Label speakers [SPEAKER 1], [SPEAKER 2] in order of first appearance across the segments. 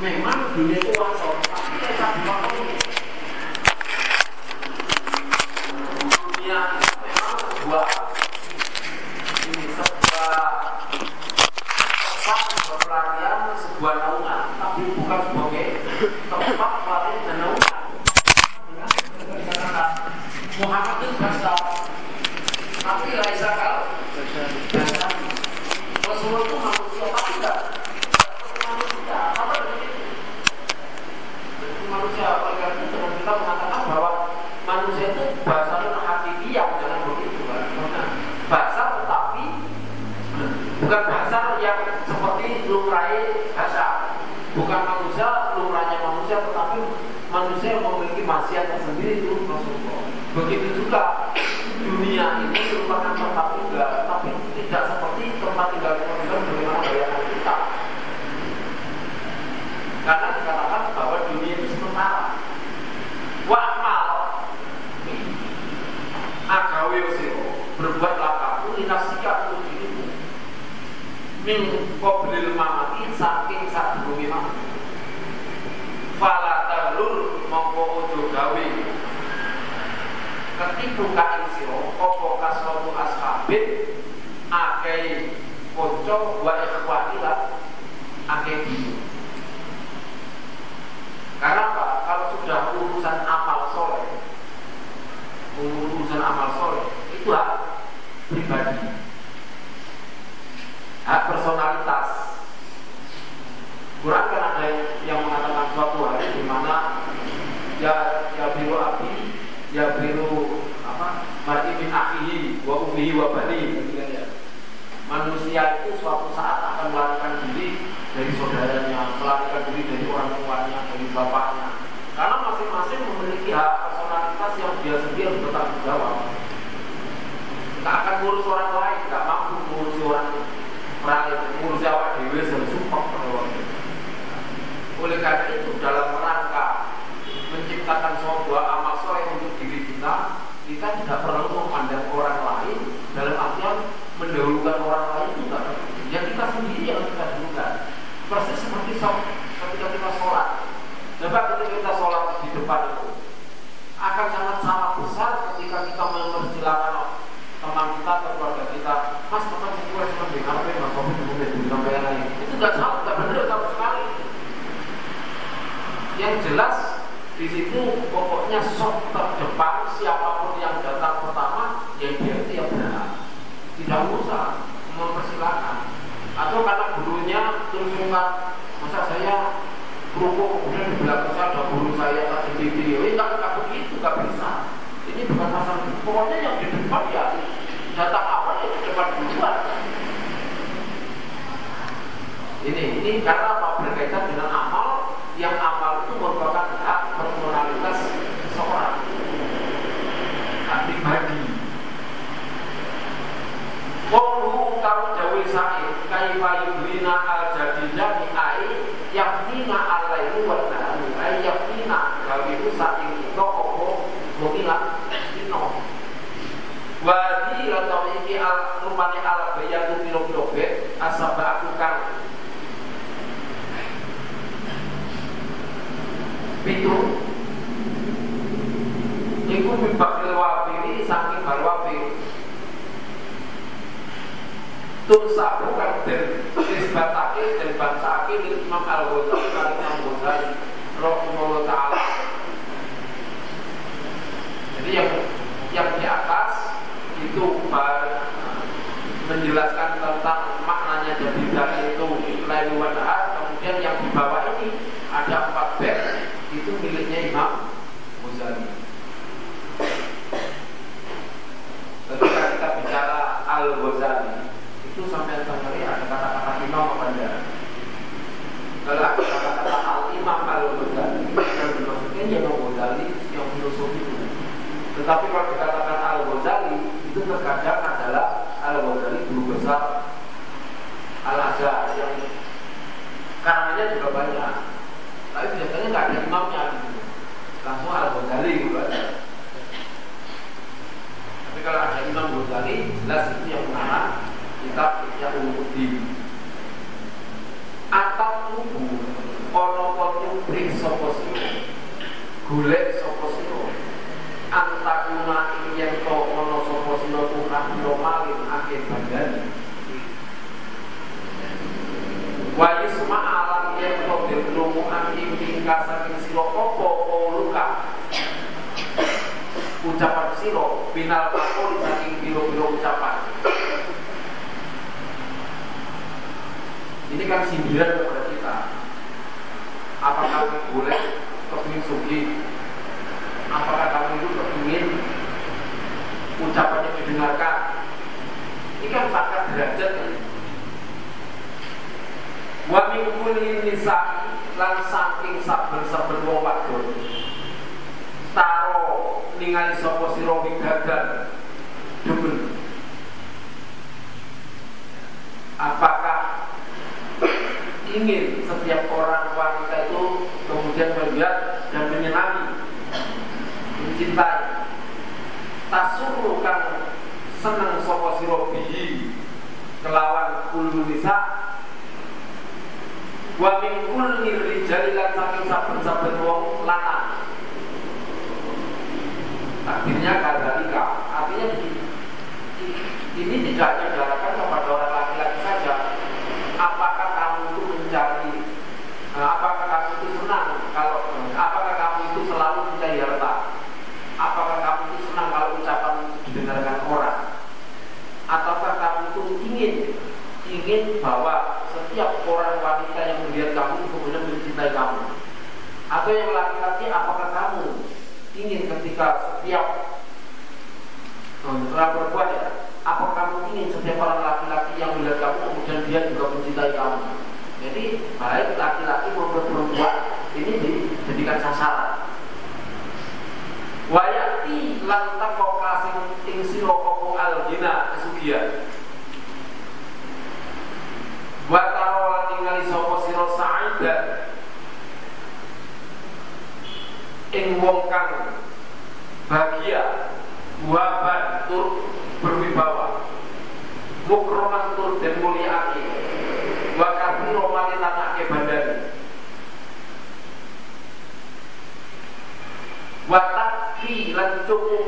[SPEAKER 1] memang di lingkungan for that. artinya sok terdepan siapa pun yang datang pertama ya dia itu yang benar tidak usah mempersilahkan. Atau karena gurunya tunjukkan masa saya berhubung kemudian di belakang saya ada guru saya tak video ya, ini nggak nggak begitu gak bisa. Ini bukan masalah pokoknya yang di depan ya datang awal ya di depan duluan ini ini karena apa? Berkaitan dengan amal yang amal tulisannya kaifa yublina al jadinya di ai yaknina alaihi wa ta'ala ai yaknina gawe ku saking kita apa mukila dino wa di atau iki al rupane al bayatu piro-piro be asaba aku kang itu iku mimpak kelwa dosa bukan dan nisbatake dan bantake Imam Al-Ghazali Imam Ghazali Rahimahullah Tetapi kalau dikatakan Al Ghazali itu terkadang adalah Al Ghazali guru besar. Al Azhar yang karangannya juga banyak. Tapi biasanya nggak ada imamnya. Gitu. Langsung Al Ghazali gitu kan. Tapi kalau ada imam Ghazali jelas itu yang utama kitab yang umum atap tubuh kono kono pring sopo sira antakuna ing yen to ana sapa sira tukang sira malin akeh bandani wa yusma alam yen to dirungu ing tingkah saking sira apa luka ucapan siro final makul saking biro-biro ucapan ini kan sindiran kepada kita. Apakah boleh kepingin sugi apakah kamu itu kepingin ucapannya didengarkan. Ini kan pangkat derajat kan wa min nisa lan saking saben-saben wong wadon. Taro ningali sapa sira widadan demen. Apakah ingin setiap orang wanita itu kemudian melihat dan menyenangi mencintai tasuru kang seneng sapa sira bihi. Kelawan kullu nisa. Wa min kulli rijali lan saking saben-saben wong lanang. Akhirnya kadalika artinya ini tidak hanya diarahkan kepada orang laki-laki saja apakah kamu itu mencari eh, apakah kamu itu senang kalau apakah kamu itu selalu mencari harta apakah kamu itu senang kalau ucapan didengarkan orang ataukah kamu itu ingin ingin bahwa setiap orang wanita yang melihat kamu kemudian mencintai kamu atau yang laki-laki apakah kamu? Ingin ketika setiap orang perempuan ya apa kamu ingin setiap orang laki-laki yang melihat kamu kemudian dia juga mencintai kamu? Jadi baik laki-laki maupun perempuan ini dijadikan sasaran. Wayati lantak kau kasih ing siro kopo al gina kesugian Wataro lan ningali sapa sira sa'ida ing wong kang bahagia waban tur berwibawa. Mukroman tur dan muliaki wa kathiro malitanake bandari wa takfi lan cukup.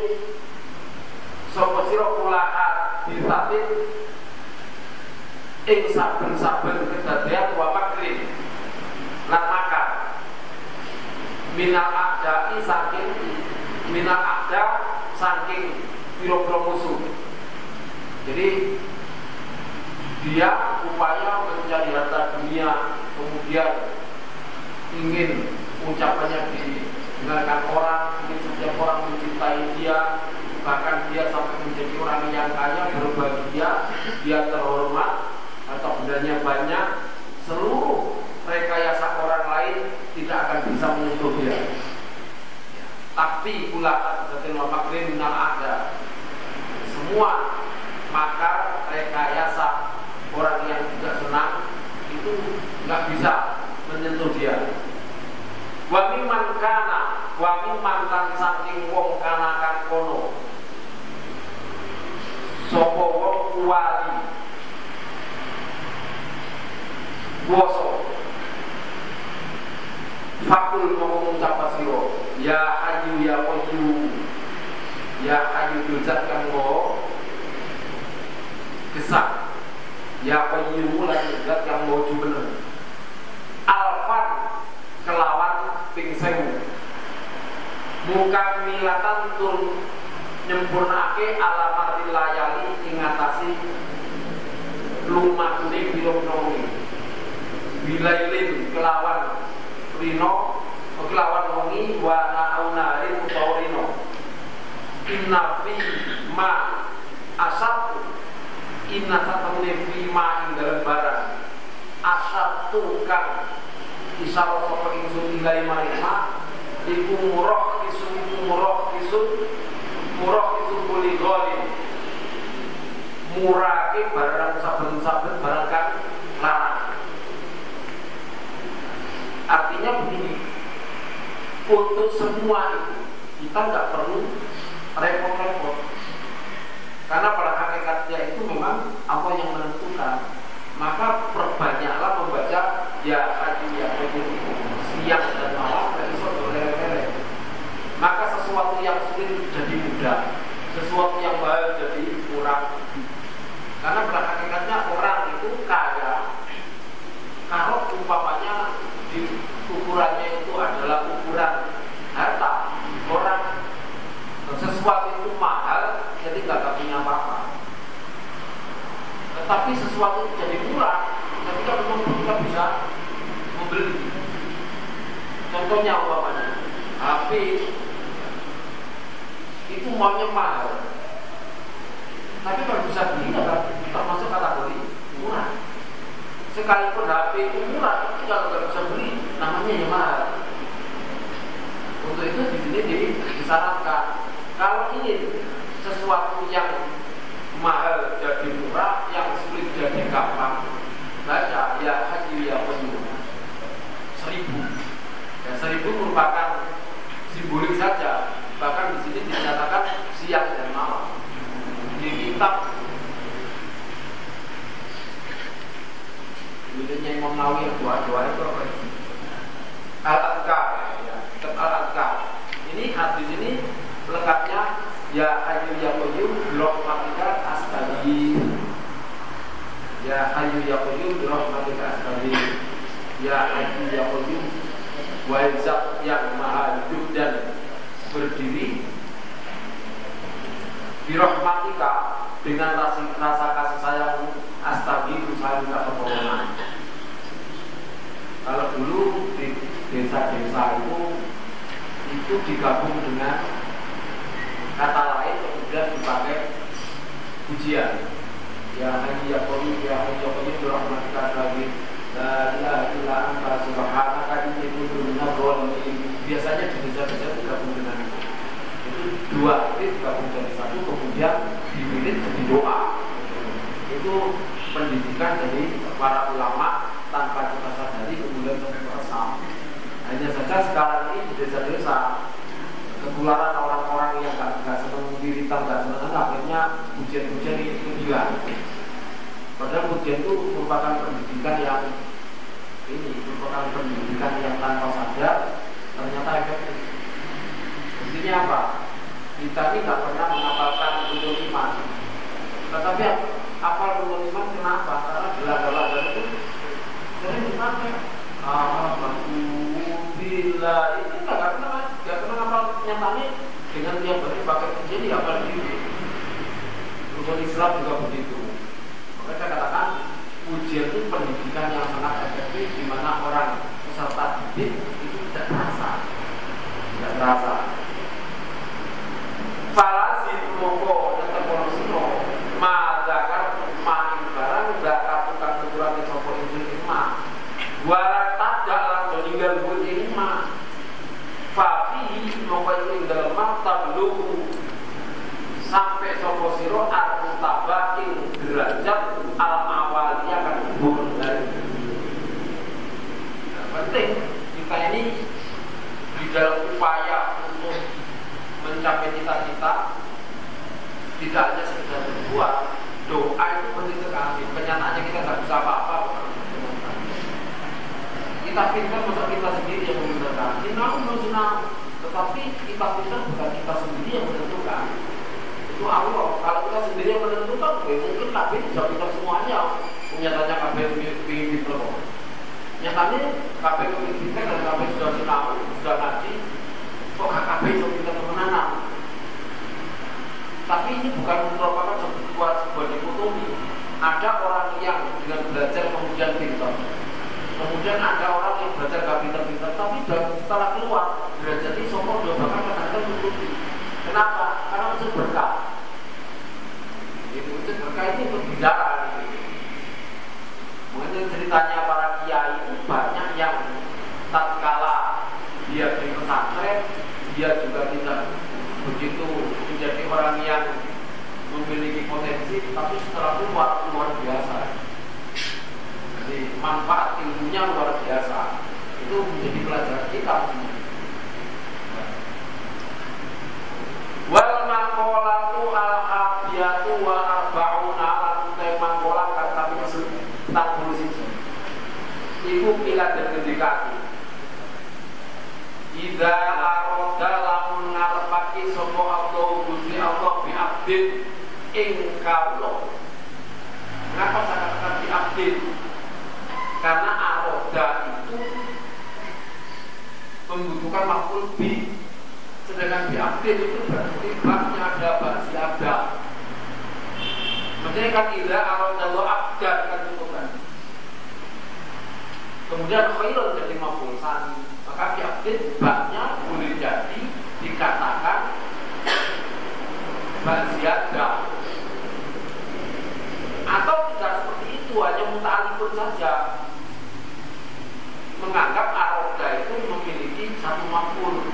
[SPEAKER 1] Sapa sira kulahat disabit ing saben-saben kedadian wa makrin lan minal akdai saking minal akda saking biro-biro musuh. Jadi dia upaya mencari harta dunia kemudian ingin ucapannya didengarkan orang ingin setiap orang mencintai dia bahkan dia sampai menjadi orang yang kaya berbahagia dia terhormat atau bendanya banyak seluruh rekayasa orang lain tidak akan bisa menyentuh dia tapi pula seperti makrin minal ada. Semua makar rekayasa orang yang tidak senang itu nggak bisa menyentuh dia. Wa mimman kana wa kan saking wong kana kan kono. Sapa wong wali woso fakul ngomong ucap siro? Ya hayu ya qayyum. Ya hayu duzat kang mo kesak ya qayyum lan zat kang mo bener alfan kelawan ping sewu. Muka milatan tur nyempurnake alamat layali ing ngatasi lumakune piro-piro bilailin kelawan rino kelawan wengi wa naunarin utawa rino inna fi ma asab inna satamune fi ma ing dalam barang asab tukang isaro sapa ingsun ilai marima iku murah isun iku murah isun murah isun kuli golim murake barang saben-saben barang kan larang. Artinya begini untuk semua itu kita nggak perlu repot-repot. Karena pada hakikatnya itu memang apa yang menentukan. Maka perbanyaklah membaca ya tadi ya siang dan malam dari suatu maka sesuatu yang sulit jadi mudah sesuatu yang murah ketika memang kita bisa membeli. Contohnya umpamanya HP itu maunya mahal. Tapi kalau bisa beli kita masuk kategori murah. Sekalipun HP itu murah, tapi kalau nggak bisa beli, namanya yang mahal. Untuk itu di sini disarankan kalau ingin sesuatu yang mahal jadi murah, yang gampang, baca ya haji ya penuh seribu. Ya, seribu merupakan simbolik saja. Bahkan di sini dinyatakan siang dan malam. Di kitab miliknya Imam Nawawi yang doa-doa itu apa? Al-Adkar ya, kitab Al-Adkar. Ini hadis ini lengkapnya ya Ayu ya Qayyum birahmatika astaghi ya Ayu ya Qayyum birahmatika astaghi ya Ayu ya Qayyum wajib yang maha hidup dan berdiri birahmatika dengan rasa, rasa kasih sayang astaghi saya minta pertolongan kalau dulu di desa-desa itu itu digabung dengan kata lain kemudian dipakai pujian ya haji ya kami ya haji ya kami berahmatika lagi la ilaha illa anta subhanaka inni kuntu minadh biasanya di desa-desa itu gabung dengan itu. Itu dua itu gabung jadi satu kemudian dibikin jadi doa. Itu pendidikan dari para ulama tanpa kita sadari kemudian meresap hanya saja sekarang ini di desa-desa ketularan orang-orang yang gak, gak seneng wiritan, gak seneng akhirnya pujian-pujian itu juga pujian itu merupakan pendidikan yang ini merupakan pendidikan yang tanpa sadar ternyata efektif. Intinya apa? Kita ini pernah menghafalkan rukun iman. Tetapi apa rukun iman kenapa karena gelagat-gelagat itu sering dipakai. Ah bila ini gak pernah gak pernah ngapal nyatanya dengan tiap hari pakai jadi apa diri rukun Islam juga begitu ujian itu pendidikan yang sangat efektif di mana orang peserta didik itu tidak terasa. Tidak terasa falasi mongko tetap ono sino ma zakar ma barang zakar tukang keturate sapa insun ma wala tadak lan meninggal budi ma fafi mongko ing dalem tablu sampai sapa sira artaba ing derajat al awaliyah kan dari nah, penting kita ini di dalam upaya untuk mencapai cita-cita tidak hanya sekedar berbuat doa itu penting sekali kenyataannya kita nggak bisa apa-apa kita pintar masa kita sendiri yang menentukan sinau menunjukkan tetapi kita pintar bukan kita sendiri yang menentukan itu Allah kalau kita sendiri yang menentukan ya mungkin KB bisa pintar semuanya nyatanya KB ingin pintar nyatanya ingin pintar dan KB sudah sinau sudah ngaji kok KKB itu kita kemenangan tapi ini bukan merupakan sebuah sebuah dikotomi ada orang yang dengan belajar kemudian pintar kemudian ada orang yang belajar gak pintar-pintar tapi setelah keluar derajat ini sokong udah bakal kadang-kadang menutupi kenapa? karena unsur berkah itu unsur berkah ini berbicara mungkin ceritanya para kiai itu banyak yang tatkala dia di pesantren dia juga tidak begitu menjadi orang yang memiliki potensi tapi setelah keluar luar biasa. Jadi manfaat ilmunya luar biasa. Itu menjadi pelajaran kita. Wal makolatu al habiyatu wa arba'una te makola kami maksud tak puluh siji. Iku pilat dan ngendikake Ida aroda lamun ngarepake sapa Allah Gusti Allah bi engkau kenapa saya katakan diabdin karena aroda itu membutuhkan makhluk bi sedangkan diabdin itu berarti haknya ada bahasa ada. Maksudnya kan ila aroda lo abdan kan itu kan kemudian khairun jadi makhluk sani maka diabdin haknya boleh jadi dikatakan bahasa ada. itu hanya muta'alifun saja. Menganggap aroda itu memiliki satu makul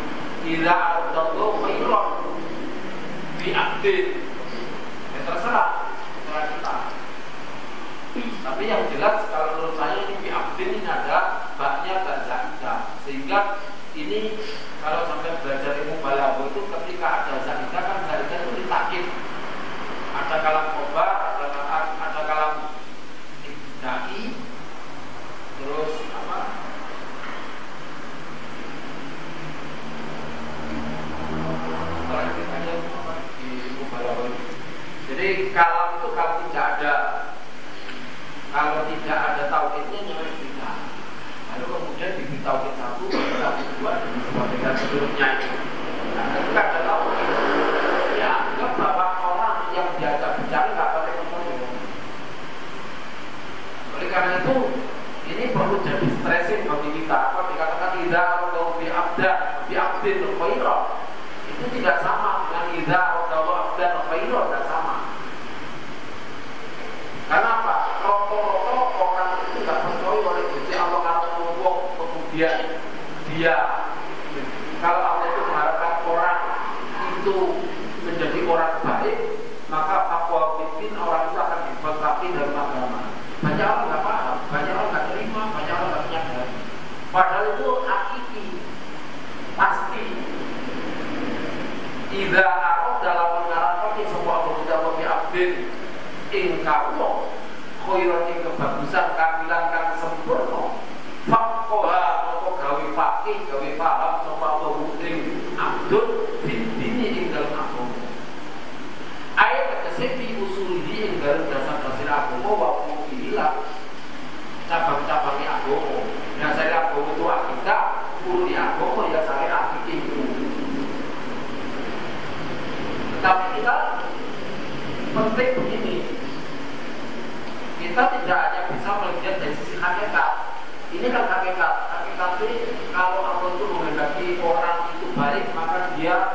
[SPEAKER 1] bila itu mengirul, diaktif ya terserah. Terserah kita. Tapi yang jelas kalau menurut saya ini diaktif ini ada baknya dan zaidah sehingga ini balik maka dia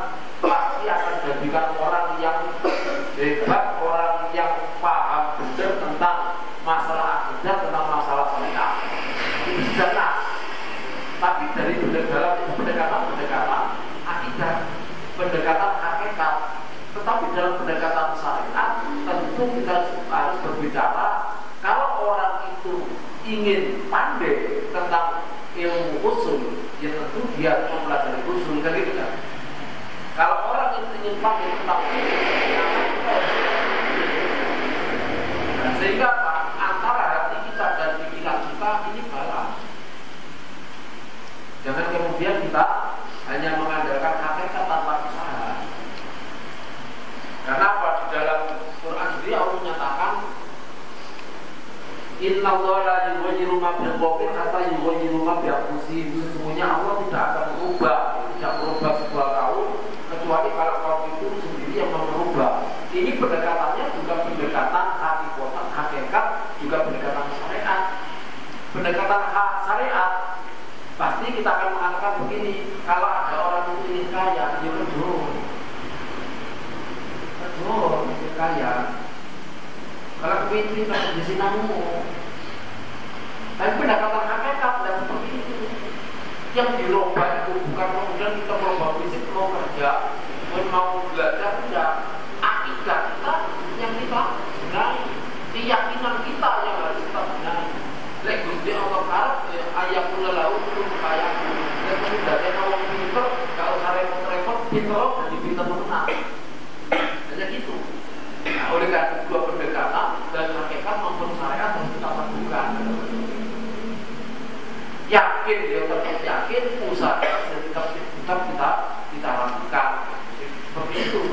[SPEAKER 1] ini pendekatannya juga pendekatan hati kotak hakikat juga pendekatan syariat. Pendekatan hak syariat pasti kita akan mengatakan begini kalau ada orang ini kaya dia berjuang berjuang dia kaya. Kalau kemudian kita di sinamu tapi pendekatan hakikat dan seperti itu. Yang dilomba itu bukan kemudian kita melomba fisik mau kerja mau Jadi kalau pinter, kalau usah repot-repot, pinter jadi pinter menang. Hanya gitu. Nah, oleh karena dua pendekatan dan hakikat maupun saya harus kita lakukan. Yakin, ya tetap yakin, usaha tetap tetap kita kita lakukan. Seperti itu.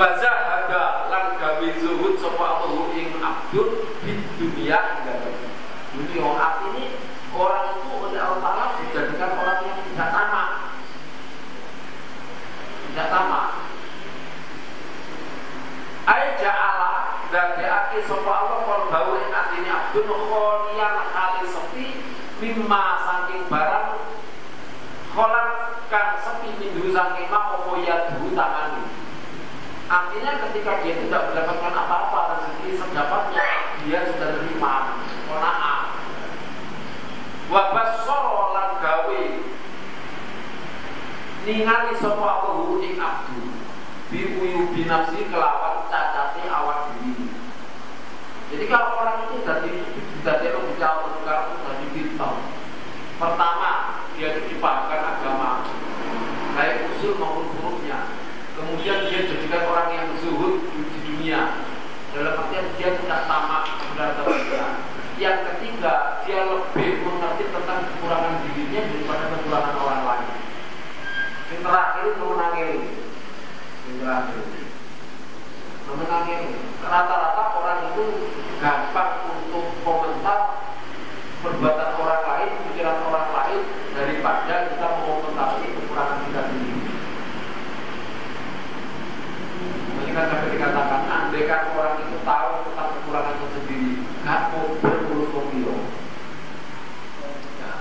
[SPEAKER 1] Wajah ada lan gawe zuhud sapa Allah ing abdul di dunia enggak dunia ya dulu artinya ketika dia tidak mendapatkan apa-apa rezeki sedapatnya dia sudah terima. Kona'ah wabas lan gawe. Ningali sapa aku ing abdu. Bi uyu binafsi kelawan cacate awak diri. Jadi kalau orang itu dari dari bicara tukar dari bintang pertama dia dipahamkan agama baik usul maupun hurufnya kemudian dia jadikan orang yang zuhud di dunia dalam artian dia tidak tamak kepada yang ketiga dia lebih mengerti tentang kekurangan dirinya daripada kekurangan orang lain. Yang terakhir memenangi. Yang terakhir. Memenangi. Rata-rata orang itu gampang untuk komentar perbuatan orang lain pikiran orang lain daripada kita mengomentari kekurangan kita sendiri. Mereka sampai dikatakan andai kan orang itu tahu tentang kekurangannya sendiri nggak mau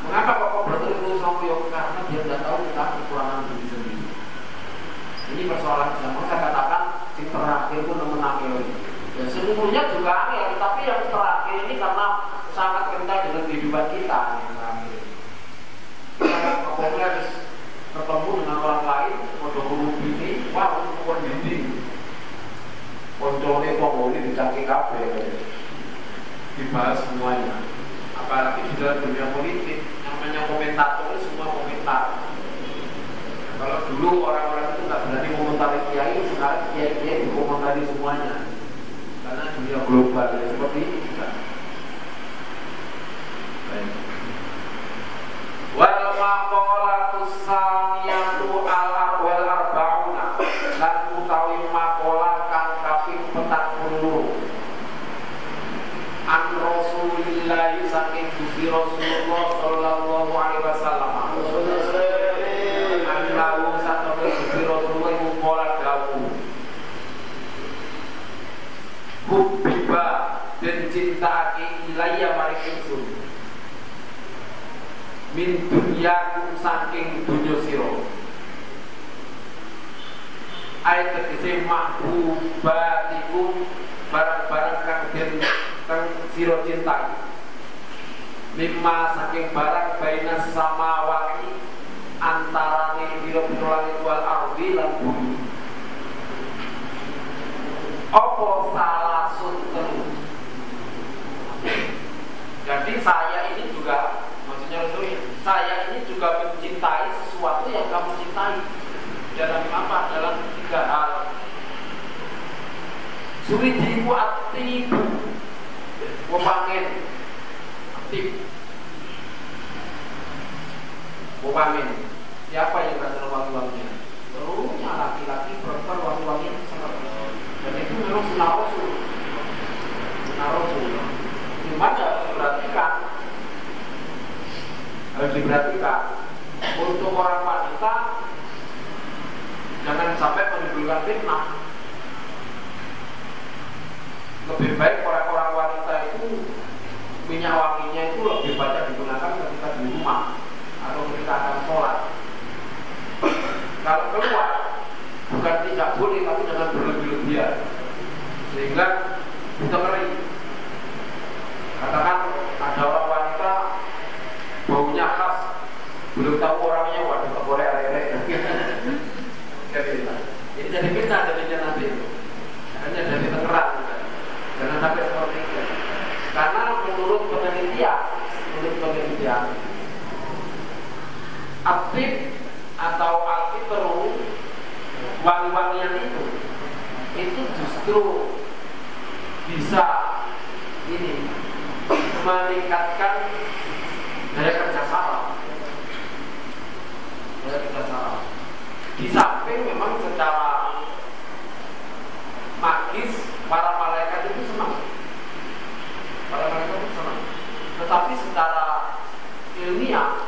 [SPEAKER 1] Mengapa kok berterus terus Karena dia tidak tahu tentang kekurangan diri sendiri. Ini persoalan yang saya katakan si terakhir itu menangil. Ya, sesungguhnya juga angel, tapi yang terakhir ini karena sangat kental dengan kehidupan kita yang terakhir. Apabila harus ketemu dengan orang lain, mau guru ini, wah untuk dinding. Koncone kok ini dicaki kafe, dibahas semuanya. Apalagi di dalam dunia politik, namanya komentator semua komentar kalau dulu orang-orang itu berani komentari kiai sekarang kiai kiai komentari semuanya. Karena dunia global ya seperti ini juga. Wal maqalatu saniyatu al arwal arbauna. Lan utawi maqalah kang kaping 40 an Rasulillah saking Gusti Rasulullah sallallahu alaihi wasallam. Annahu satene Gusti Rasulullah iku pola dawuh. Hubbiba dan cintaake ilayya maring ingsun. Min dunyakum saking dunya sira. Ayat tegese mahbubatikum barang-barang kang den kang sira cintai mimma saking barang baina samawati antarane biro-biro langit wal ardi lan bumi salah jadi saya ini juga maksudnya Rasul saya ini juga mencintai sesuatu yang kamu cintai. Dalam apa? Dalam tiga hal. Suwidiku atibu. Wapangen aktif Wapangen Siapa yang berasal wangi-wanginya? Seluruhnya laki-laki perempuan wangi-wangian sangat Dan itu memang sunnah Rasul Cuma harus diperhatikan Harus diperhatikan Untuk orang wanita Jangan sampai menimbulkan fitnah lebih baik orang-orang wanita itu minyak wanginya itu lebih banyak digunakan ketika di rumah atau ketika akan sholat kalau keluar bukan tidak boleh tapi jangan berlebih-lebihan sehingga bisa ngeri katakan ada orang wanita baunya khas belum tahu orangnya waduh tak boleh arek ini jadi fitnah jadinya nanti hanya dari terang Jangan sampai seperti itu. Karena menurut penelitian, menurut penelitian, aktif atau alfitru wangi-wangian itu itu justru bisa ini meningkatkan daya kerja saraf daya kerja saraf di samping memang secara magis para malaikat itu senang. Para malaikat itu senang. Tetapi secara ilmiah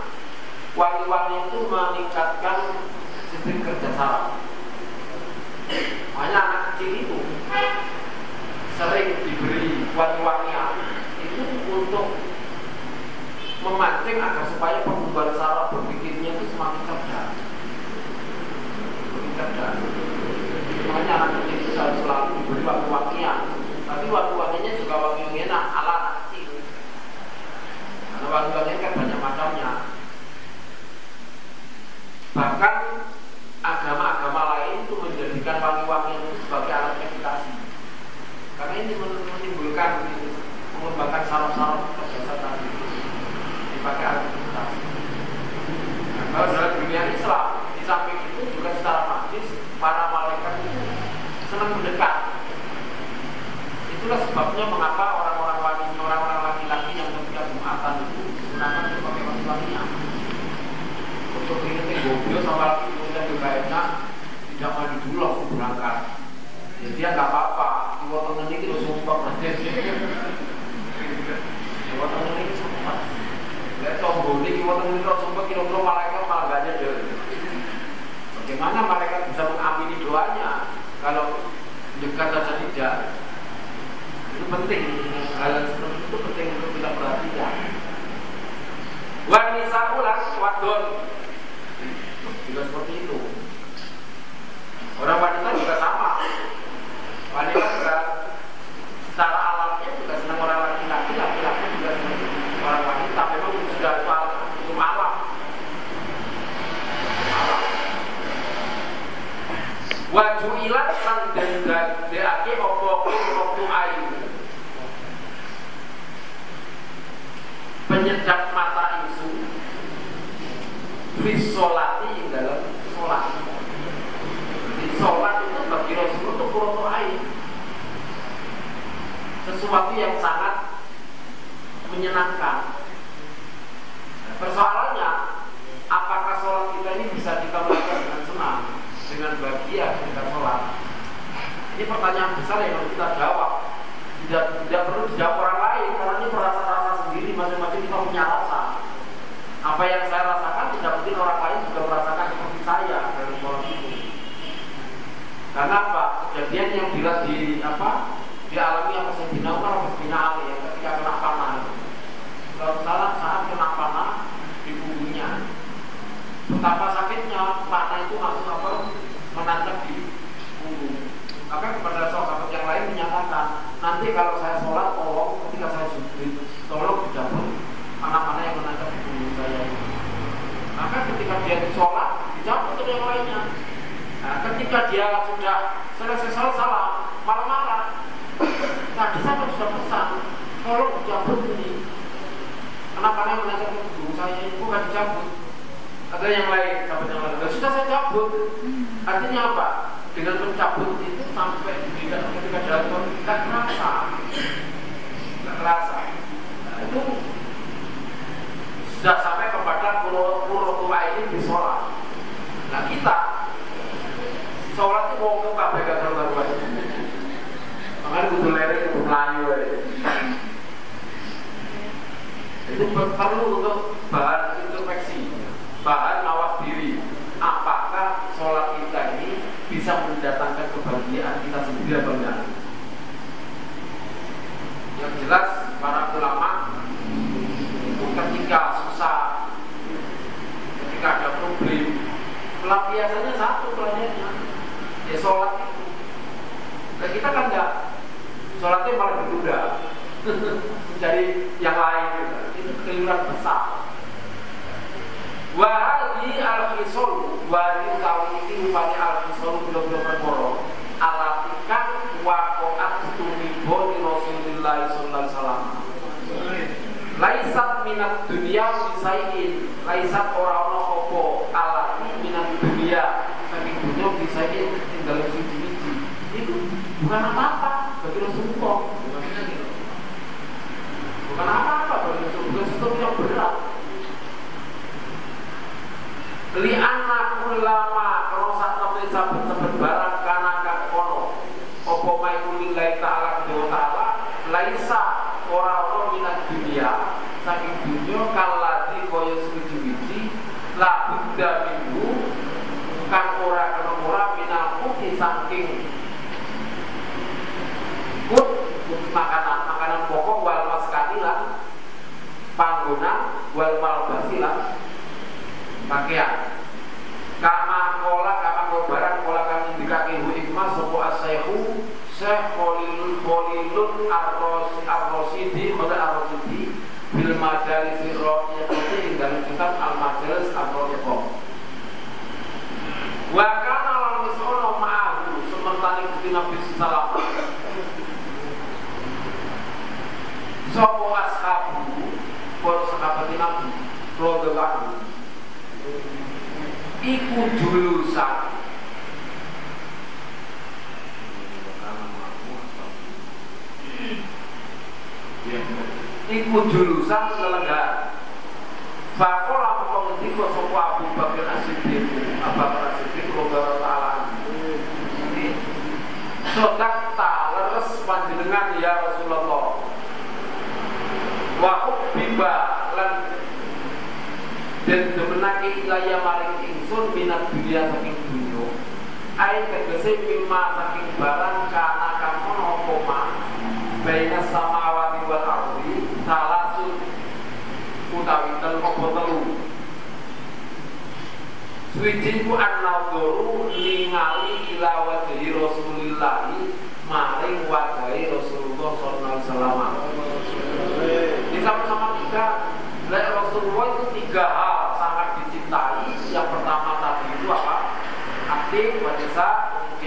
[SPEAKER 1] wangi-wangi itu meningkatkan sistem kerja saraf sering diberi wangi-wangian itu untuk memancing agar supaya pengembang saraf berpikirnya itu semakin cerdas. Semakin cerdas. Makanya anak kecil itu selalu diberi wangi-wangian. Tapi wangi-wanginya juga wangi enak ala anak kecil karena wangi-wanginya dia nggak apa-apa. Dipotong ini itu sumpah dipotong ini sumpah lihat sombong ini dipotong ini sumpah kira-kira malaikat malah gak ada bagaimana malaikat bisa mengamini doanya kalau dekat saja tidak? Itu penting. Hal seperti itu penting untuk kita perhatikan. Wanisa ulas wadon. wa ju'ilat lan den dadekake apa kulo ayu. Penyedap mata isu fis solati dalam sholat. Di sholat itu bagi Rasul itu kulo ayu sesuatu yang sangat menyenangkan. ini pertanyaan besar yang harus kita jawab. Tidak tidak perlu dijawab orang lain karena ini perasaan rasa sendiri masing-masing kita punya rasa apa yang saya rasakan tidak mungkin orang lain juga merasakan seperti saya dari orang itu. Karena apa? Kejadian yang bila di apa? Dialami yang saya bina Umar apa bina alih ya ketika kena panah kalau salah saat kena panah di punggungnya betapa sakitnya panah itu langsung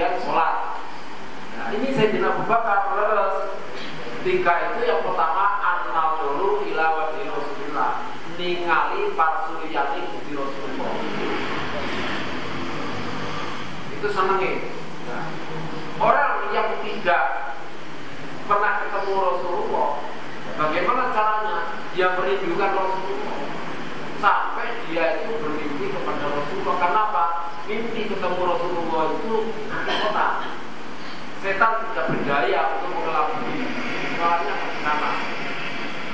[SPEAKER 1] kemudian sholat. Nah, ini saya Abu Bakar leres. Tiga itu yang pertama an dulu ila Rasulullah. Ningali parsuliyati di Rasulullah. Itu senengnya. Nah, orang yang tidak pernah ketemu Rasulullah, bagaimana caranya? Dia merindukan Rasulullah sampai dia itu bermimpi kepada Rasulullah. Kenapa? Mimpi ketemu Rasulullah itu kota. Setan tidak berdaya untuk mengelabui. Soalnya sana.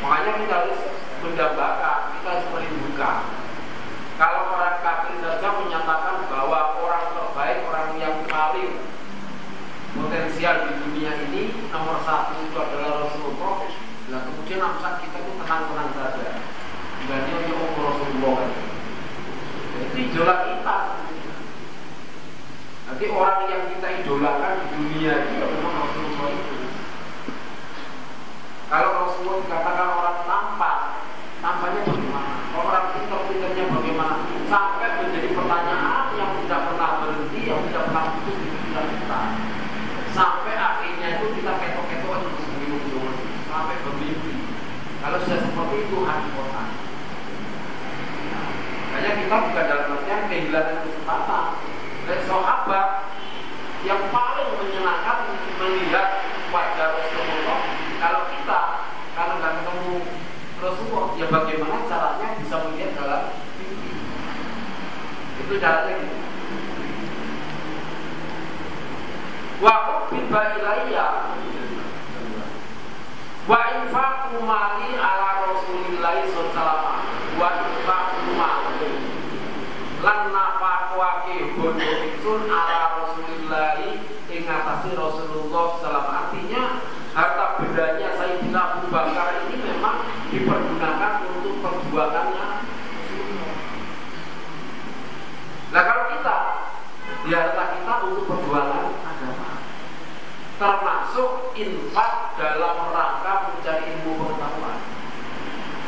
[SPEAKER 1] Makanya kita harus mendambakan, kita harus merindukan. Kalau orang kafir saja menyatakan bahwa orang terbaik, orang yang paling potensial di dunia ini nomor satu itu adalah Rasulullah. Nah kemudian nampak kita itu tenang-tenang saja. Berarti untuk Rasulullah. Itu idola kita. Nanti orang yang kita idolakan di dunia itu ya memang Rasulullah itu. Kalau Rasulullah dikatakan orang tampan, tampaknya bagaimana? Orang pintar-pintarnya bagaimana? Sampai menjadi pertanyaan yang tidak pernah berhenti, yang tidak pernah putus di pikiran kita. Sampai akhirnya itu kita ketok-ketok untuk minum sampai bermimpi. Kalau sudah seperti itu hati kota. Hanya kita bukan dalam artian kehilangan yang paling menyenangkan melihat wajah Rasulullah. Kalau kita kalau nggak ketemu Rasulullah, ya bagaimana caranya bisa melihat dalam mimpi? Itu caranya gitu. Wa ubbiba ilayya wa infaqu mali ala Rasulillah sallallahu wa infaqu mali lan nafaqake bondo ingsun ala Rasulillah ing atase Rasulullah sallallahu artinya harta bendanya Sayyidina Abu Bakar ini memang dipergunakan untuk perjuangannya Nah kalau kita di harta kita untuk perjuangan agama termasuk infak dalam rangka mencari ilmu pengetahuan.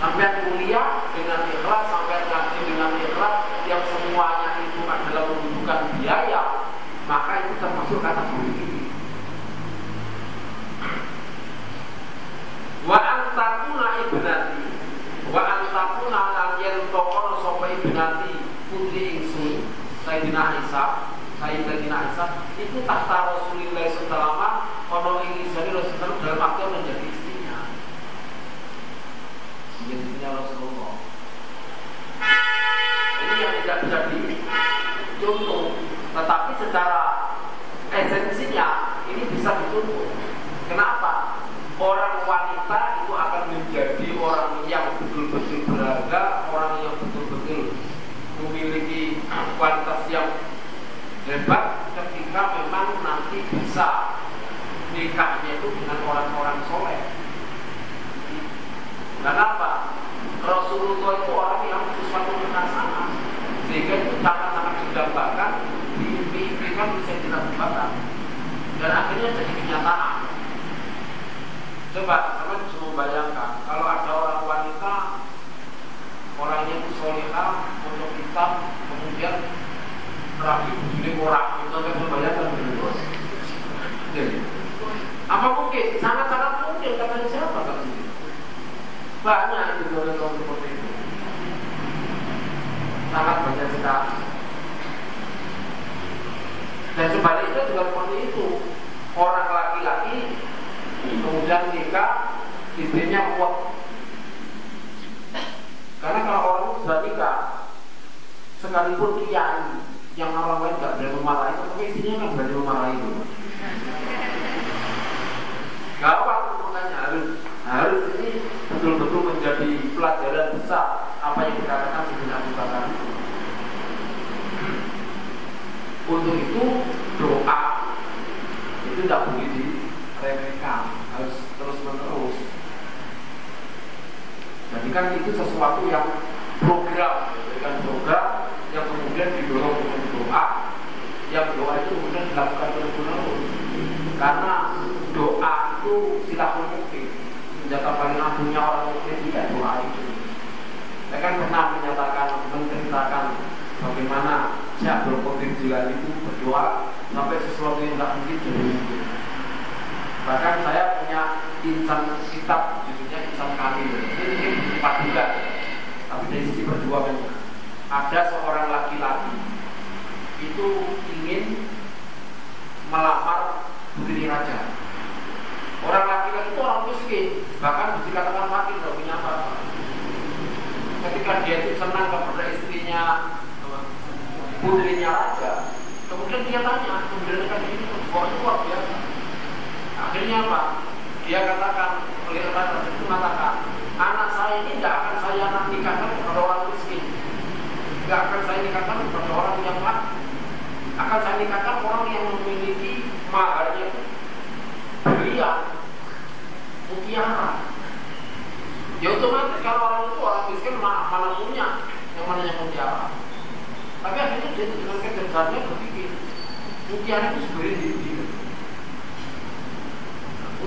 [SPEAKER 1] Sampai kuliah dengan ikhlas, sampai ngaji dengan ikhlas, yang semuanya itu adalah membutuhkan biaya, itu termasuk kategori ini. Wa antakuna ibnati Wa antakuna lan yen tokono sapa ibnati putri ingsun Sayyidina Aisyah Sayyidina Aisyah itu tahta Rasulullah selama ono ing isane Rasulullah dalam waktu menjadi istrinya menjadi istrinya Rasulullah ini yang tidak bisa dicontoh tetapi secara esensinya ini bisa dituntut kenapa orang wanita itu akan menjadi orang yang betul-betul berharga, orang yang betul-betul memiliki kualitas yang hebat ketika memang nanti bisa nikahnya itu dengan orang-orang soleh. Kenapa? Rasulullah itu orang yang sesuatu kekasaan sehingga itu sangat-sangat didambakan diimpikan bisa dilakukan. Dan akhirnya jadi kenyataan. Coba teman bisa membayangkan kalau ada orang wanita orangnya itu solihah untuk hitam kemudian rapi begini orang itu akan membayangkan apa mungkin? Sangat-sangat mungkin. Kata siapa kata banyak itu orang seperti itu sangat banyak sekali. Dan sebaliknya juga seperti itu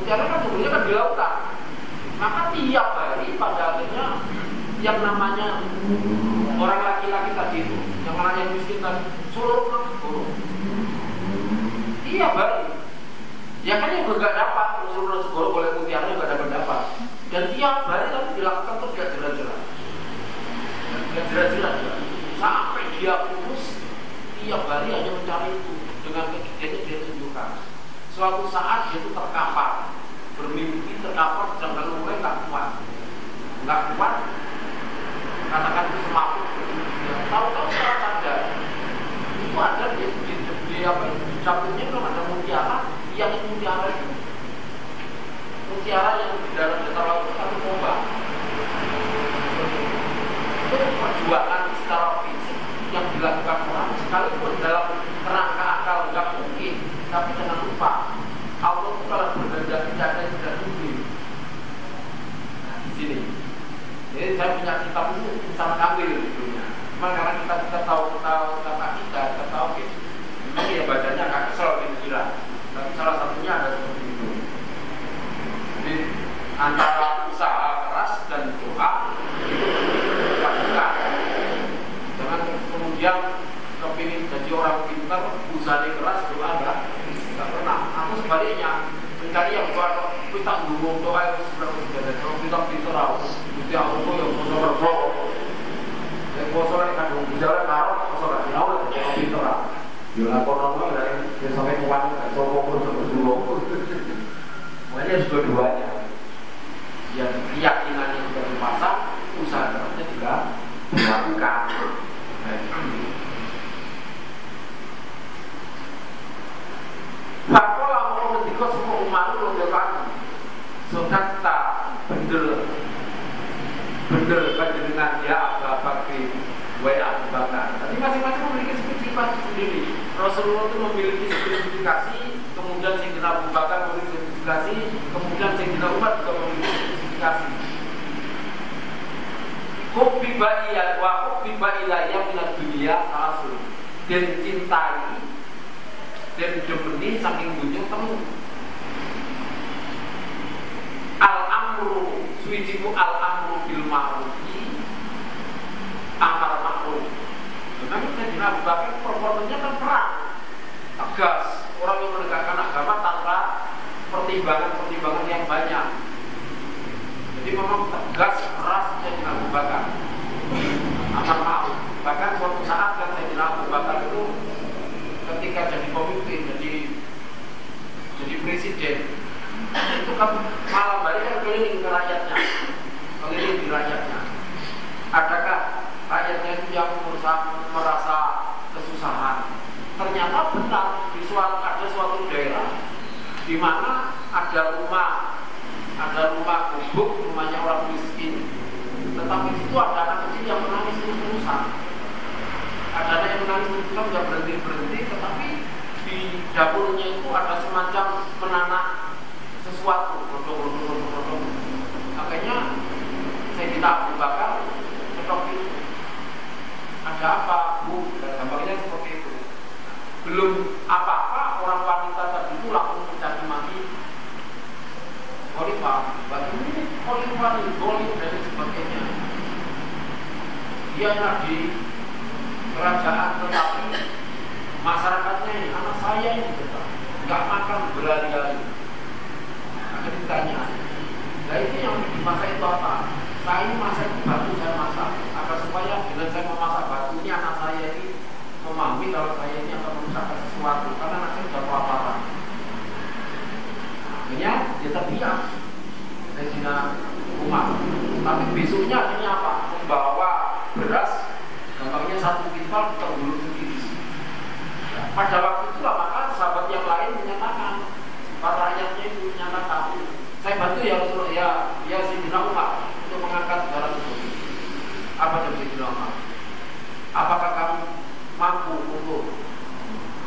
[SPEAKER 1] Mutiara kan sebenarnya kan di lautan. Maka tiap hari pada akhirnya yang namanya orang laki-laki tadi itu, yang yang miskin tadi, seluruh turun. Tiap hari. Ya kan yang gak dapat, seluruh segoro boleh mutiara juga dapat dapat. Dan tiap hari tapi dilakukan terus gak jelas-jelas. Gak jelas-jelas sampai dia putus tiap hari hanya mencari itu dengan kegiatan dia tunjukkan suatu saat dia itu terkapar bermimpi terkapar sedang lalu mulai nggak kuat. Nggak kuat katakan itu semaput tahu-tahu secara sadar itu ada di, di, di, di apa di sampingnya belum ada mutiara yang mutiara itu. Mutiara yang di dalam dasar laut itu satu pomba itu perjuangan secara fisik yang dilakukan orang sekalipun dalam kerangka akal nggak mungkin tapi jangan lupa Allah itu kalau berbeda tidak ada yang tidak mungkin nah di sini jadi saya punya kitab itu sama kamil judulnya cuma karena kita kita tahu tahu kata kita kita tahu gitu ini ya bacanya agak kesel gitu kira tapi salah satunya ada seperti itu. Jadi antara usaha keras dan doa itu Jangan kemudian kepingin jadi orang pintar, usahanya keras, doa enggak, enggak pernah. Aku sebaliknya mencari yang buat kita ngomong doa itu sebenarnya kita pintar aku, jadi aku tuh yang bisa berbau. Yang bosor ini kan bicara karot, bosor lagi tahu lah, kalau pintar aku. Ya lapor nama dari yang sampai kuat, sopo pun harus dua-duanya. Yang keyakinannya sudah dipasang, usaha kerasnya juga dilakukan. Fakola mau ketika semua umat itu depan Sunat tak bener Bener dengan ya Abu Bakri Wa Abu Bakar Tapi masing-masing memiliki sifat sendiri. Rasulullah itu memiliki spesifikasi Kemudian Sayyidina Abu Bakar memiliki spesifikasi Kemudian Sayyidina Umar juga memiliki spesifikasi Hubbiba iya wa hubbiba ilayya minad dunia asul dan cintai dan demeni saking dunia temu. Al amru suwijiku al amru bil ma'rufi amar ma'ruf memang saya Abu Bakar performanya kan perang. Tegas orang yang menegakkan agama tanpa pertimbangan-pertimbangan yang banyak. Jadi memang tegas keras saya Abu Bakar amar ma'ruf bahkan suatu saat kan saya Abu Bakar itu ketika jadi pemimpin jadi jadi presiden itu kan malam hari kan keliling ke rakyatnya. Keliling di rakyatnya adakah rakyatnya itu yang berusaha merasa kesusahan benar di suatu ada suatu daerah di mana ada rumah ada rumah gubuk rumahnya orang miskin. Tetapi itu ada anak kecil yang menangis terus-terusan ada anak yang menangis terus-terusan tidak berhenti berhenti tetapi di dapurnya itu ada semacam menanak sesuatu produk-produk-produk akhirnya saya minta Abu Bakar ketok itu ada apa bu? Gampangnya seperti itu belum apa-apa orang wanita tadi itu langsung mencaci maki. Khalifah bagi ini Khalifah ini golim dan sebagainya. Dia di kerajaan tetapi masyarakatnya ini anak saya ini nggak makan berhari-hari akan ditanya nah ini yang di masa itu apa saya ini masak batu saya masak agar supaya dengan saya memasak batu ini anak saya ini memahami kalau saya ini akan merusak sesuatu karena anak saya sudah kelaparan akhirnya dia terdiam Sayyidina Umar tapi besoknya akhirnya apa membawa beras gampangnya satu kintal kita dulu sendiri pada waktu itu maka sahabat yang lain menyatakan? Para rakyatnya itu menyatakan. Saya bantu ya Rasulullah ya ya Sayyidina Umar untuk mengangkat barang tersebut apa jawab Sayyidina Umar apakah kamu mampu untuk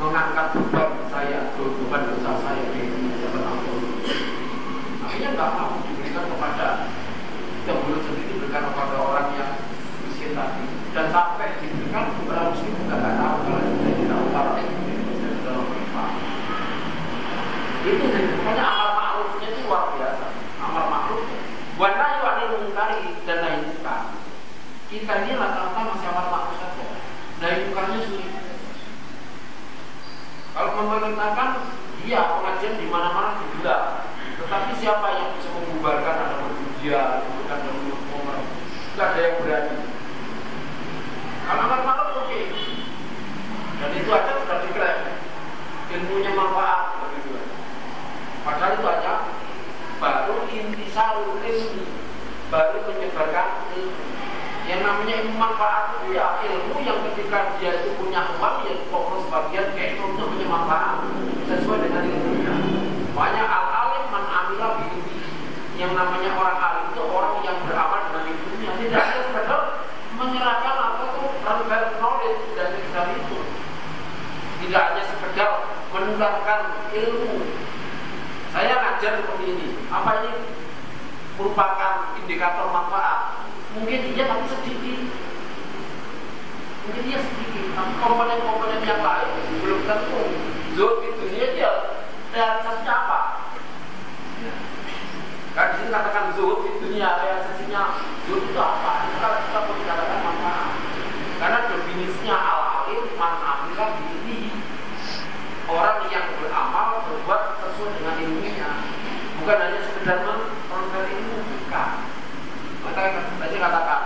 [SPEAKER 1] mengangkat beban saya beban dosa saya di jabat ampun akhirnya nggak mau diberikan kepada yang belum sendiri diberikan kepada orang yang miskin tadi dan sampai diberikan kepada muslim juga nggak tahu kalau Sayyidina Umar itu pokoknya amal ma'rufnya itu luar biasa amal ma'rufnya wa nahyu anil munkari dan nahi munkar kita ini rata-rata masih amal ma'ruf saja nahi munkarnya sulit kalau memerintahkan iya pengajian di mana-mana digelar tetapi siapa yang bisa membubarkan ada perjudian bukan umur tidak ada yang berani. Kalau amal ma'ruf oke. Okay. dan itu aja sudah diklaim. Ilmunya manfaat begitu Padahal itu aja. Baru intisal ilmu, baru menyebarkan. Yang namanya ilmu manfaat itu ya ilmu yang ketika dia itu punya uang ya fokus bagian ke ilmu punya manfaat sesuai dengan ilmunya. Banyak al-alim man amila. Yang namanya orang alim itu orang yang beramal dengan ilmunya. Tidak hanya sekedar menyerahkan apa itu transfer knowledge dan sekedar itu. Tidak hanya sekedar menularkan ilmu saya ngajar seperti ini. Apa ini merupakan indikator manfaat? Mungkin iya tapi sedikit. Mungkin iya sedikit. Tapi komponen-komponen yang lain belum tentu. Zuhud di dunia dia realisasinya apa? Kan di sini katakan zuhud di dunia realisasinya zuhud itu apa? Itu kita perlu katakan manfaat. Karena definisinya al-alim man amila diri orang yang beramal berbuat sesuai dengan ilmunya bukan hanya sekedar maka tadi katakan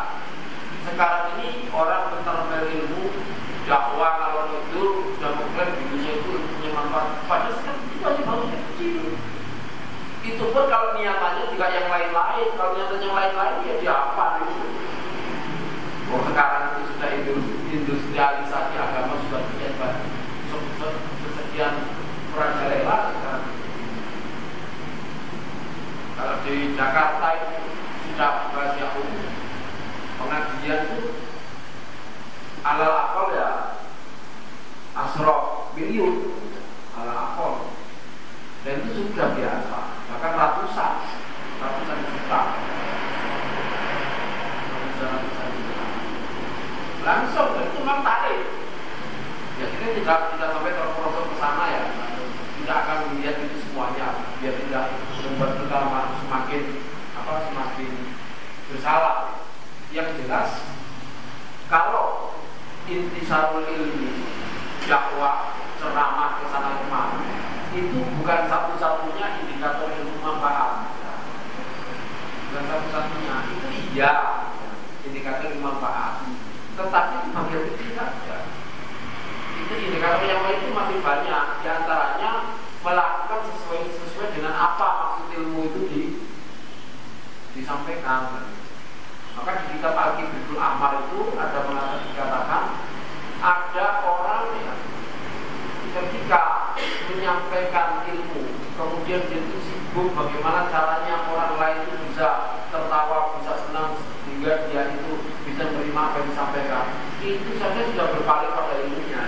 [SPEAKER 1] sekarang ini orang berterima ilmu dakwah kalau itu sudah mengklaim dirinya itu ilmunya manfaat. Padahal sekarang itu aja baru kecil. Itu pun kalau niatannya juga yang lain-lain kalau niatannya yang lain-lain ya dia apa itu oh sekarang itu sudah industrialisasi agama sudah sekian banyak. Sekian merajalela sekarang. Kalau di Jakarta itu sudah rahasia umum pengajian itu alal akal ya. Asrof miliun. Alal akal dan itu sudah biasa. Bahkan ratusan. Ratusan juta. Langsung dan itu memang tarik. Ya kita tidak tidak sampai terprosok ke sana ya. Tidak akan melihat itu semuanya. Biar tidak membuat kita bersalah yang jelas kalau intisarul ilmi dakwah ceramah ke sana kemari itu bukan satu-satunya indikator ilmu manfaat. Bukan satu-satunya. Itu iya indikator ilmu manfaat. Tetapi bagian kecil saja. Itu indikator yang lain itu masih banyak. Di antaranya melakukan sesuai sesuai dengan apa maksud ilmu itu di, disampaikan maka di kitab Al-Qibul Amal itu ada mengatakan dikatakan ada orang yang ketika menyampaikan ilmu kemudian dia itu sibuk bagaimana caranya orang lain itu bisa tertawa bisa senang sehingga dia itu bisa menerima apa yang disampaikan. Itu saja sudah berpaling pada ilmunya.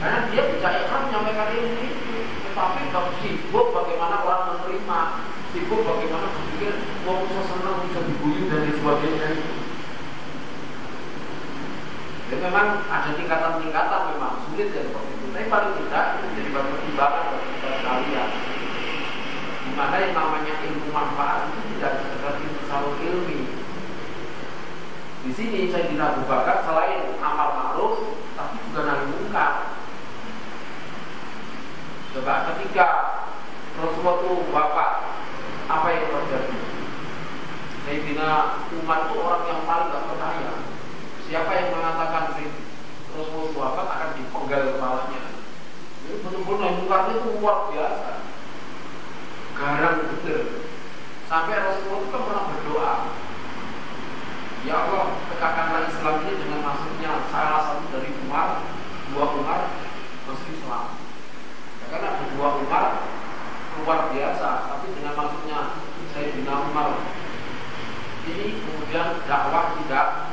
[SPEAKER 1] Karena dia bisa ikhlas menyampaikan ilmu itu tetapi sibuk bagaimana orang menerima sibuk bagaimana berpikir mau bisa senang bisa diguyu dan sebagainya jadi memang ada tingkatan-tingkatan memang sulit ya seperti itu. Tapi paling tidak itu menjadi bagian pertimbangan bagi kita sekalian. Di mana yang namanya ilmu manfaat itu tidak sekedar ilmu salur ilmi. Di sini saya tidak Abu Bakar selain amal ma'ruf tapi juga nahi mungkar. Coba ketika Rasulullah itu wafat, apa yang terjadi? Sayyidina Umar itu orang yang paling gak percaya Siapa yang mengatakan Rasulullah wafat akan dipenggal kepalanya. Ini betul-betul mukanya itu luar biasa. Garang betul. Sampai Rasulullah itu kan pernah berdoa. Ya Allah, tegakkanlah Islam ini dengan maksudnya salah satu dari Umar, dua Umar, masuk Islam. Ya, karena dua Umar luar biasa, tapi dengan maksudnya saya bina Umar ini kemudian dakwah tidak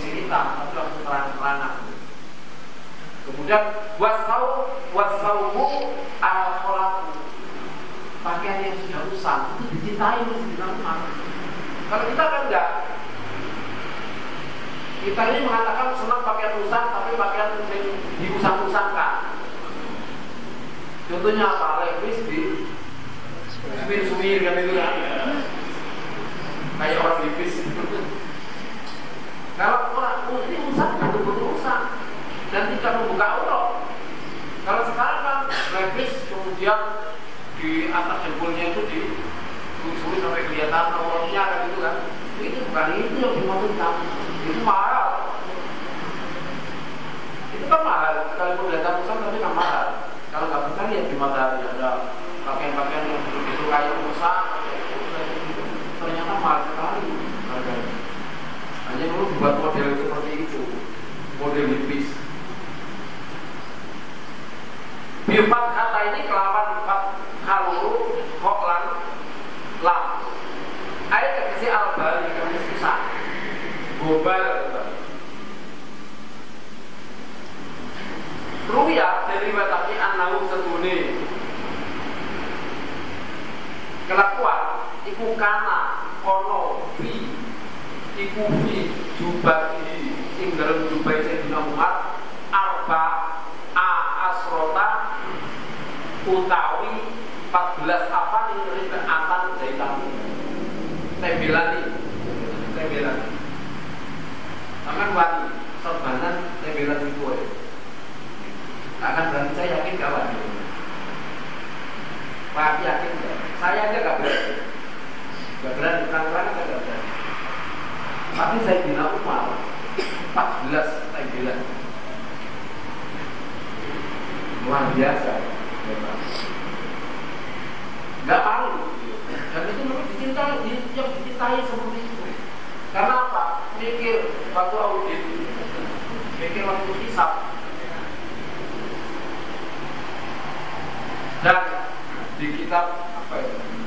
[SPEAKER 1] cerita tapi langsung terang-terangan. Kemudian wasau wasaumu al kholaku pakaian yang sudah usang itu dicintai Sayyidina Umar kalau kita kan enggak. Kita ini mengatakan senang pakaian usang tapi pakaian yang diusang-usangkan contohnya apa? Levis di sumir-sumir kan itu kan kayak orang levis kalau orang ini usah betul-betul usah dan tidak membuka aurat. Kalau sekarang kan levis kemudian atas jempolnya itu di kusuri sampai kelihatan auratnya kan itu kan. Itu bukan itu yang dimaksudkan. Itu mahal. Itu kan mahal. Sekalipun kelihatan usah tapi kan mahal. Kalau nggak bisa lihat di matahari ada pakaian-pakaian yang begitu kayak rusak ternyata mahal sekali harganya hanya dulu buat model seperti itu model nipis Bifat kata ini kelapan empat kaluru koklan lam ayat kekesi al-bali kami susah gobal Ruya dari bataki setune Kelakuan Iku kana Kono Bi ikufi jubati ing dalam jubai Sayyidina Umar arba a asrota utawi 14 apa nih? Ribaatan jahitan tembelan nih. Tembelan Akan wani sorbanan tembelan itu ya akan berarti saya yakin gak wani. Pak yakin gak? Saya aja gak berani. Gak berani, terang-terang saya gak berani. Tapi saya bilang Umar 14 saya bilang. Luar biasa nggak malu dan itu memang dicintai yang dicintai seperti itu. Karena apa? Mikir waktu audit. Mikir waktu hisap. Dan di kitab apa ya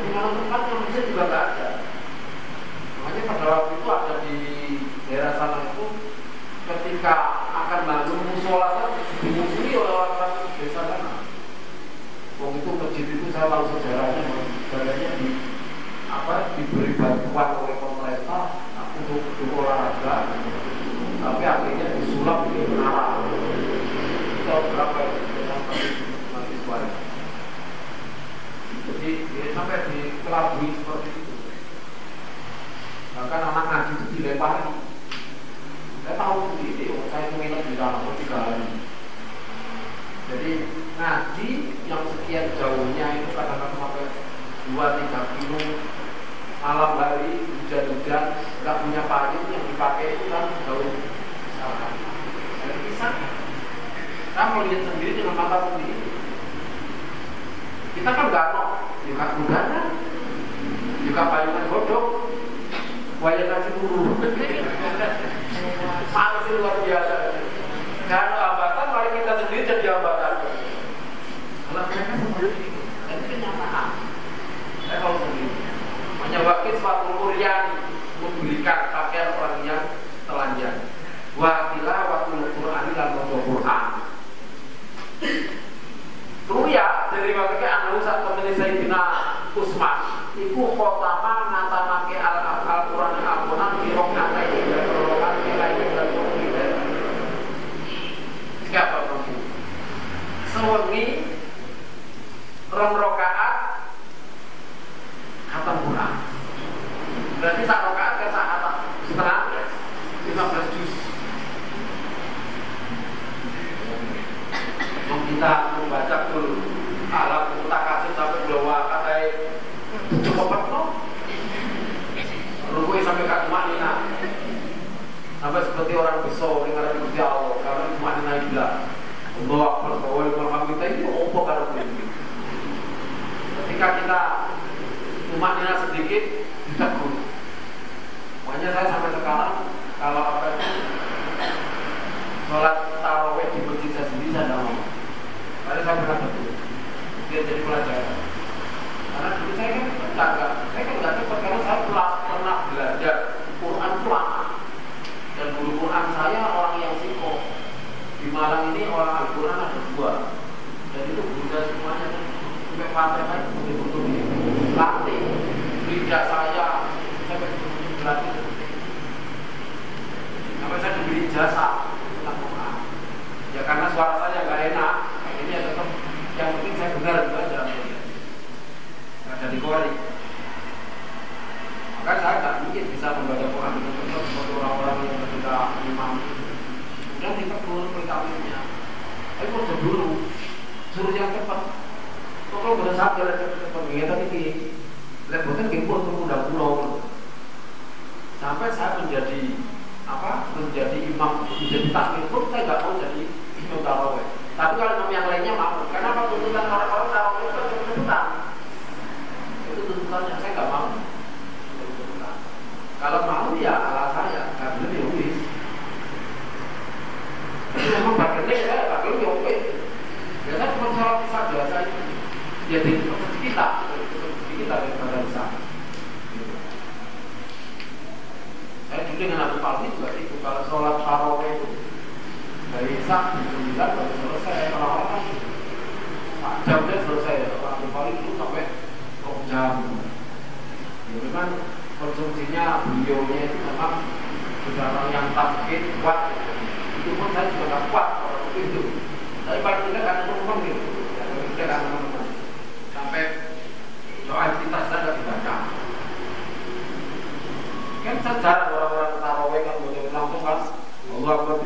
[SPEAKER 1] di mana tempat yang bisa juga nggak ada. Makanya pada waktu itu ada di daerah sana itu ketika akan bangun musola kan dimusuhi oleh orang desa sana. Wong itu masjid itu saya tahu sejarahnya sejarahnya di apa diberi bantuan oleh pemerintah untuk untuk olahraga kelabui seperti itu gitu. bahkan anak ngaji itu dilempari saya tahu sendiri saya menginap di dalam di dalam. Jadi ngaji yang sekian jauhnya itu kadang-kadang sampai dua tiga kilo. Malam hari hujan-hujan nggak punya parit yang dipakai itu kan jauh salah dan kisah kita melihat sendiri dengan mata sendiri. Kita kan nggak mau. Ya kan dikampanyekan bodoh. Wajah nasi guru masih luar biasa. Kalau hambatan mari kita sendiri jadi hambatan. Kalau saya menyebabkan suatu Kurian memberikan pakaian orang yang telanjang. Wakilah waktu Al-Quran dan membaca Quran Ruya dari wakilnya Anusat pemenis Sayyidina Usman. Iku khotama ngatamake al-Quran al-Quran di rokata ini dan rokat kita ini dan kita Siapa kamu? Sewengi Rom rokaat Khatam Quran. Berarti sak rokaat kan sak khatam Setengah 15 juz. Kita membaca dulu alat kita kasih sampai dua kata cukup penuh Rukui sampai kak Nina Sampai seperti orang besar dengar Gusti Allah karena Nina bilang Allah Akbar bahwa kita ini apa karena Ketika kita Nina sedikit ditegur Makanya saya sampai sekarang kalau apa itu sholat taraweh di masjid saya sendiri saya tidak mau. Karena saya pernah betul. Dia jadi pelajaran. Karena dulu saya kan berjaga, saya kan nggak cepat karena saya pernah, pernah belajar Quran lama. Dan guru Quran saya orang yang siko. Di Malang ini orang Al-Quran ada dua. Dan itu saya semuanya sampai pantai kan betul-betul latih. Lidah saya sampai betul-betul berlatih Sampai saya diberi jasa tentang Quran. Ya karena suara saya nggak enak, ini ya tetap yang penting saya benar itu aja. Nggak jadi kori. Maka saya tak mungkin bisa membaca Quran itu betul seperti orang-orang yang ketika imam. Kemudian ditegur PKW-nya. Tapi kok dulu yang cepat. Kok kalau benar saja cepat-cepat, ya tapi lebutan gimpul ke muda pulau sampai saya menjadi apa menjadi imam menjadi takmir pun saya nggak mau jadi imam taraweh tapi kalau imam yang lainnya mau kenapa tuntutan orang-orang taraweh itu kan tuntutan itu tuntutannya saya nggak mau kalau mau ya ala saya nggak boleh ya wis itu memang bagiannya saya nggak boleh ya wis ya saya cuma sholat isya biasa itu ya di kita di kita daripada bisa saya juga dengan Abu Palmi juga itu kalau sholat taraweh itu Isya sembilan baru selesai orang-orang kan. Jamnya selesai kalau Abu Palmi itu sampai kok jam. Ya memang konsumsinya beliaunya itu memang sudah orang yang takut kuat. Itu pun saya juga nggak kuat kalau itu. Tapi paling tidak karena teman gitu. Ya tidak karena teman sampai doa kita saya dibaca. Kan sejarah orang-orang taraweh kan langsung kan Karena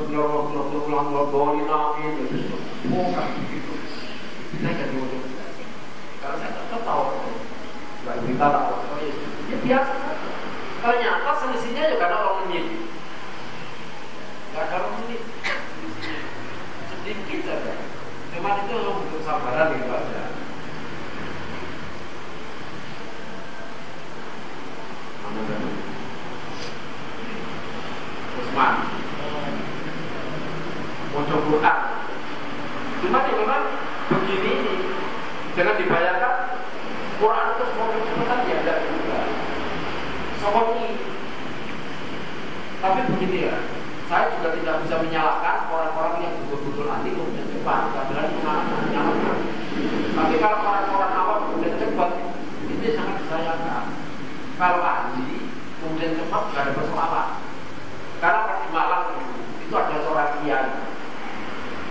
[SPEAKER 1] tahu ya biasa ternyata ada orang menit orang menit sedikit saja cuma itu untuk sabaran gitu aja Usman Mojo Quran Cuma ya memang begini ini Jangan dibayangkan Quran itu semua kecepatan ya tidak juga. Seperti Tapi begini ya saya juga tidak bisa menyalahkan orang-orang yang betul-betul anti kemudian cepat kadang menyalahkan tapi kalau orang-orang awam kemudian cepat itu sangat disayangkan. Kalau ahli kemudian cepat tidak ada persoalan. Karena di Malang itu ada seorang kiai,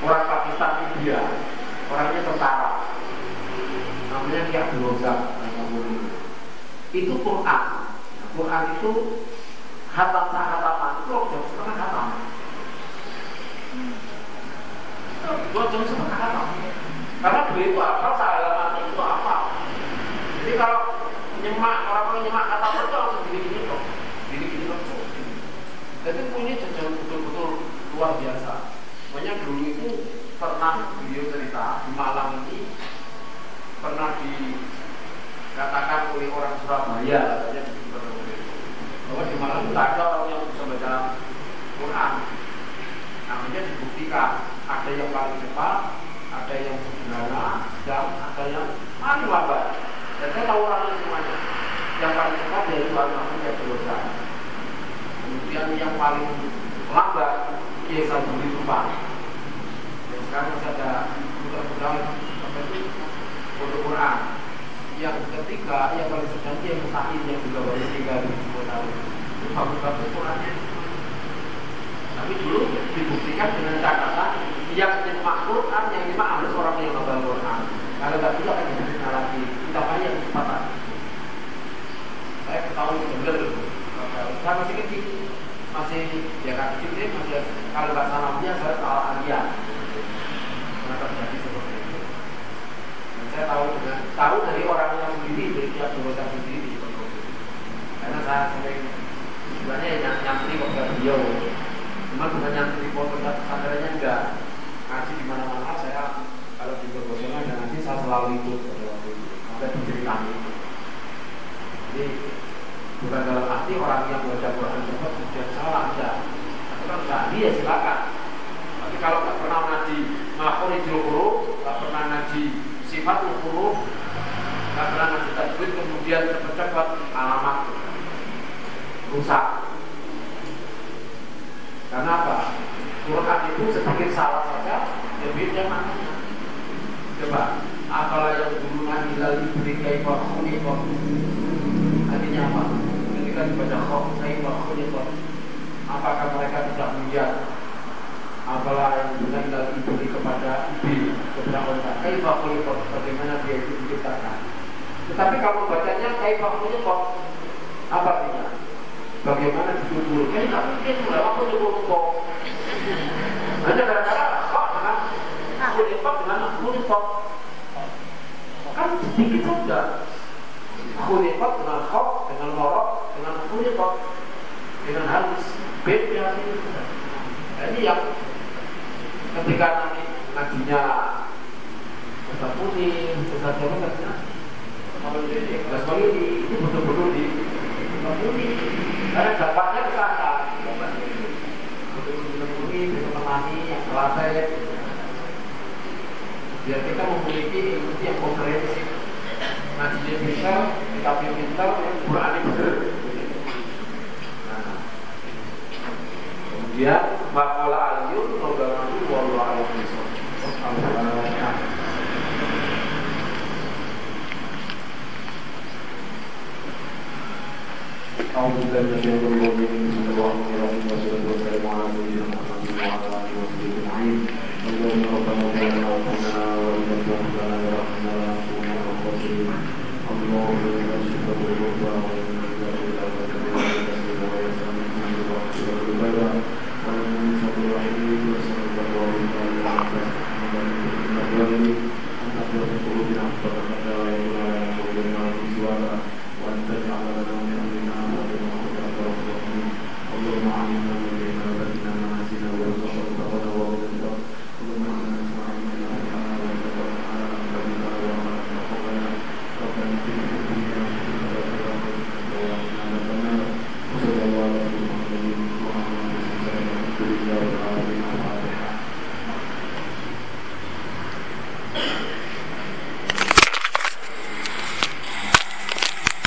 [SPEAKER 1] orang Pakistan India, orangnya tentara, namanya Kiai Abdul Itu Quran, Quran itu hatam tak hataman itu jam setengah hatam. Dua jam setengah hatam. Karena beliau itu apa? Salaman itu apa? Jadi kalau nyemak orang-orang nyemak kata itu langsung gini-gini kok, gini-gini kok. Jadi punya jajan betul-betul luar biasa. Makanya dulu itu pernah beliau cerita di Malang ini pernah dikatakan oleh orang Surabaya katanya bahwa di Malang tidak ada orang yang bisa baca Quran. Namanya dibuktikan ada yang paling cepat, ada yang sederhana, dan ada yang paling lambat. Dan saya tahu orangnya semuanya. yang paling cepat yaitu al-mahfud yang dosa kemudian yang paling lambat Kiai Sabudi Tumpang dan sekarang masih ada budak-budak apa itu? Pondok Quran. Yang ketiga yang paling sedang yang mustahil yang juga baru tiga ribu tahun. Itu bagus-bagus Qurannya. Tapi dulu dibuktikan dengan catatan yang nyemak Quran yang nyemak harus orang yang hafal Quran. Kalau nggak bisa kan jadi lagi kita yang cepat saya. Ketahui benar. Saya masih kecil. Masih ya kan kecil masih kalau salah dia saya tahu alia karena terjadi seperti itu? Dan saya tahu dengan tahu dari orang yang sendiri dari tiap dosa sendiri karena saya sering sebenarnya yang nyantri kepada beliau. Cuma bukan nyantri foto kameranya enggak. Ngaji di mana-mana saya kalau di Borbongan dan nanti saya selalu ikut pada waktu itu. Sampai diceritakan jadi bukan dalam arti orang yang baca Quran cepat kemudian salah ya nggak dia silakan. Tapi kalau nggak pernah ngaji makhluk huruf nggak pernah ngaji sifat huruf nggak pernah ngaji tajwid kemudian cepat-cepat alamat. Rusak. Karena apa? Quran itu sedikit salah saja ya maknanya coba apalah yang dulu nanti lagi berikai ini artinya apa? Ketika dibaca kaifa khuliqat apakah mereka tidak melihat apalah yang lagi diberi kepada ibil kepada unta kaifa khuliqat bagaimana dia itu diciptakan? Tetapi kalau bacanya kaifa khuliqat apa artinya bagaimana ditutur? Ini nggak mungkin lewat tutur kok hanya gara-gara kok dengan khuliqat dengan khuliqat. Kan sedikit saja. Khuliqat dengan khawf dengan lorok dengan khuliqat dengan halus beda. Nah, ini yang ketika nanti ngajinya Ustaz Puni, Ustaz Jawa katanya Ustaz Puni itu betul-betul di Puni karena dampaknya ke sana. Bisa menemani yang selesai. Biar kita memiliki ilmu yang komprehensif. Ngajinya bisa, kitabnya pintar, Qurannya benar. Ya, makola aliyun Moga nanti wallah alam Alhamdulillah وأن تجعل لنا من أمرنا ما بينهم وبين اللهم علمنا